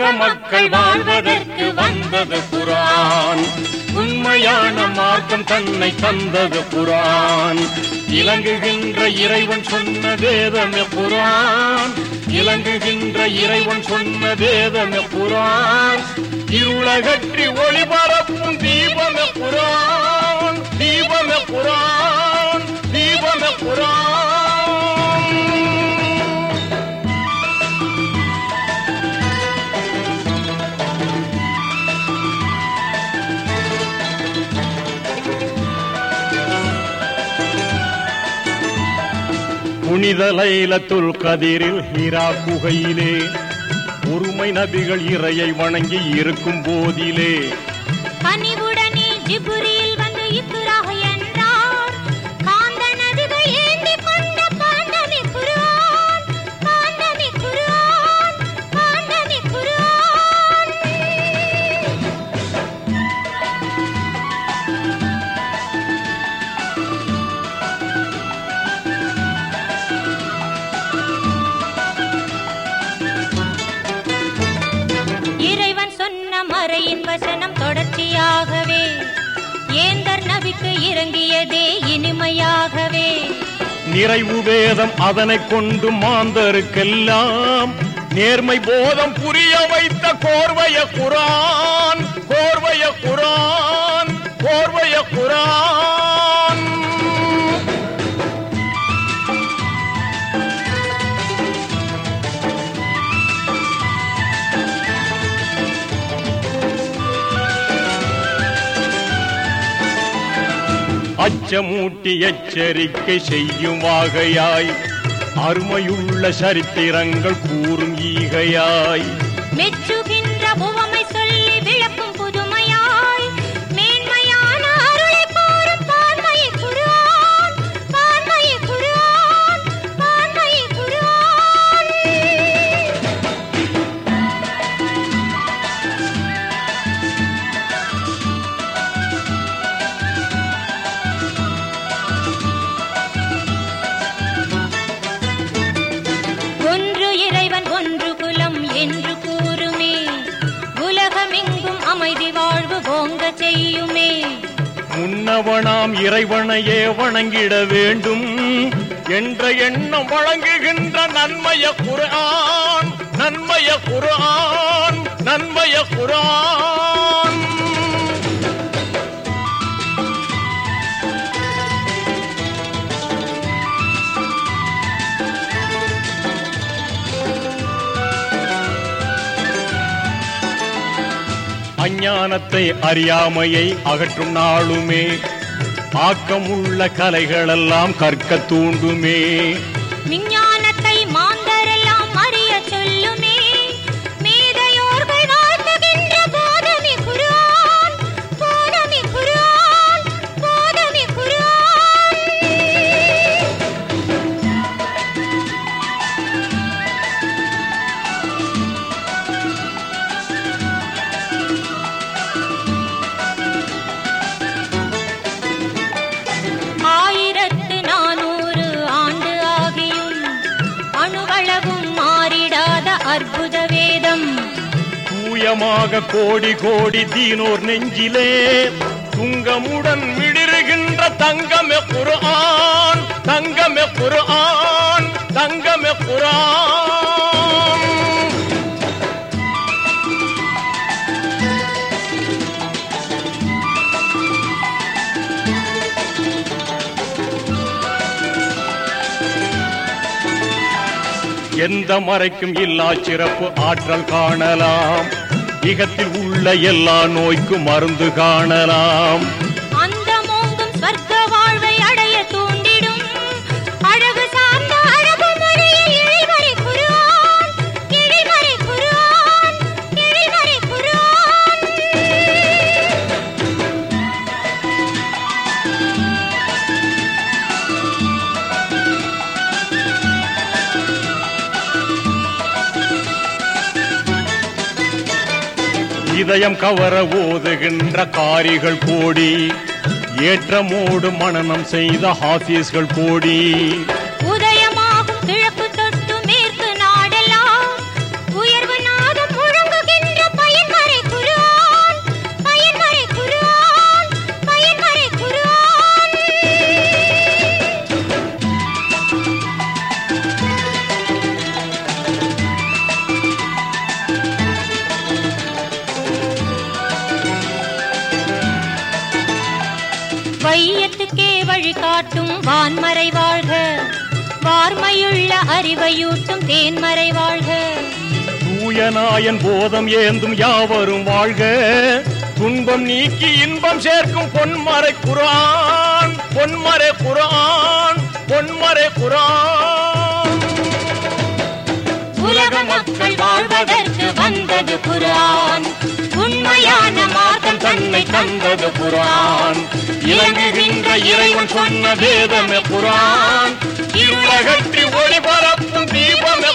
உலக மக்கள் வாழ்வதற்கு வந்தது குரான். உண்மையான மார்க்கம் தன்னை தந்தது குரான். இலங்குகின்ற இறைவன் சொன்ன வேதமே குரான். இலங்குகின்ற இறைவன் சொன்ன வேதமே குரான். இருளகற்றி ஒளிபரப்பும் தீபமே குரான். புனித லைலத்துல் கதிரில் ஹிரா குகையிலே ஒருமை நபிகள் இறையை வணங்கி இருக்கும் போதிலே. பணிவுடனே ஜிப்ரீல் சொன்ன வசனம் தொடர்ச்சியாகவே. ஏந்தர் நபிக்கு இறங்கியதே இனிமையாகவே. நிறைவு வேதம் அதனை கொண்டு மாந்தருக்கெல்லாம். நேர்மை போதம் புரிய வைத்த கோர்வைய குரான் கோர்வைய குரான் கோர்வைய குரான். அச்சமூட்டி எச்சரிக்கை செய்யும் வாகையாய் அருமையுள்ள சரித்திரங்கள் கூறும் ஈகையாய். மெச்சுகின்ற அமைதி வாழ்வு ஓங்க செய்யுமே. முன்னவனாம் இறைவனையே வணங்கிட வேண்டும். என்ற எண்ணம் வழங்குகின்ற நன்மைய குரான் நன்மைய குரான் நன்மைய குரான் அஞ்ஞானத்தை அறியாமையை அகற்றும் நாளுமே. ஆக்கமுள்ள கலைகளெல்லாம் கற்க தூண்டுமே. விஞ்ஞான அற்புத வேதம். தூயமாக கோடி கோடி தீனோர் நெஞ்சிலே துங்கமுடன் மிளிருகின்ற தங்கமே குர்ஆன் தங்கமே குரான் எந்த மறைக்கும் இல்லா சிறப்பு ஆற்றல் காணலாம். இகத்தில் உள்ள எல்லா நோய்க்கும் மருந்து காணலாம். இதயம் கவர ஓதுகின்ற காரிகள் கோடி ஏற்றமோடு மனனம் செய்த ஹாஃபீஸ்கள் கோடி காட்டும் வான்மறை வாழ்க. வார்மையுள்ள அறிவையூட்டும் தேன்மறை வாழ்க. தூயநாயன் போதம் ஏந்தும் யாவரும் வாழ்க. துன்பம் நீக்கி இன்பம் சேர்க்கும் பொன்மறை குரான். பொன்மறை குரான் பொன்மறை குரான். உலக மக்கள் வாழ்வதற்கு வந்தது குரான். உயிரை தந்தது குரான். இறங்குகின்ற இறைவன் சொன்ன வேதமே குரான். இருளகற்றி ஒளி பரப்பும் தீபமே